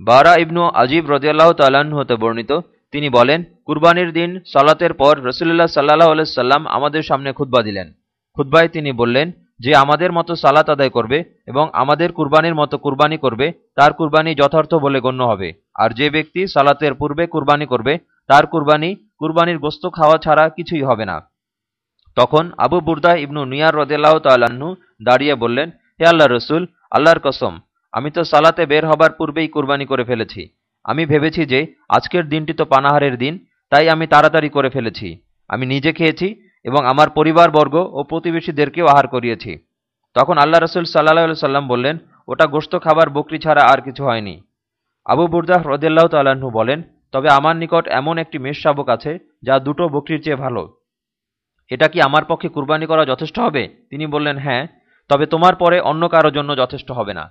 বারা ইবনু আজিব রদিয়াল্লাহ তাল্লাহ্ন হতে বর্ণিত। তিনি বলেন, কুরবানির দিন, সালাতের পর রসুল্লাহ সাল্লাহ আলাইসাল্লাম আমাদের সামনে খুদ্া দিলেন। খুদ্বায় তিনি বললেন যে, আমাদের মতো সালাত আদায় করবে এবং আমাদের কুরবানির মতো কুরবানি করবে, তার কুরবানি যথার্থ বলে গণ্য হবে। আর যে ব্যক্তি সালাতের পূর্বে কুরবানি করবে, তার কুরবানি, কুরবানির গোস্ত খাওয়া ছাড়া কিছুই হবে না। তখন আবু বুর্দা ইবনু নিয়ার রদেলাহ তাল্লাহ্ন দাঁড়িয়ে বললেন, হে আল্লাহ রসুল, আল্লাহর কসম আমি তো সালাতে বের হবার পূর্বেই কুরবানি করে ফেলেছি। আমি ভেবেছি যে আজকের দিনটি তো পানাহারের দিন, তাই আমি তাড়াতাড়ি করে ফেলেছি। আমি নিজে খেয়েছি এবং আমার পরিবারবর্গ ও প্রতিবেশীদেরকেও আহার করিয়েছি। তখন আল্লাহ রসুল সাল্লাহ সাল্লাম বললেন, ওটা গোস্ত খাবার, বকরি ছাড়া আর কিছু হয়নি। আবু বুরদাহ রদেল্লাহ তাল্লাহ্ন বলেন, তবে আমার নিকট এমন একটি মেষ শাবক আছে, যা দুটো বকরির চেয়ে ভালো। এটা কি আমার পক্ষে কুরবানি করা যথেষ্ট হবে? তিনি বললেন হ্যাঁ তবে তোমার পরে অন্য কারও জন্য যথেষ্ট হবে না।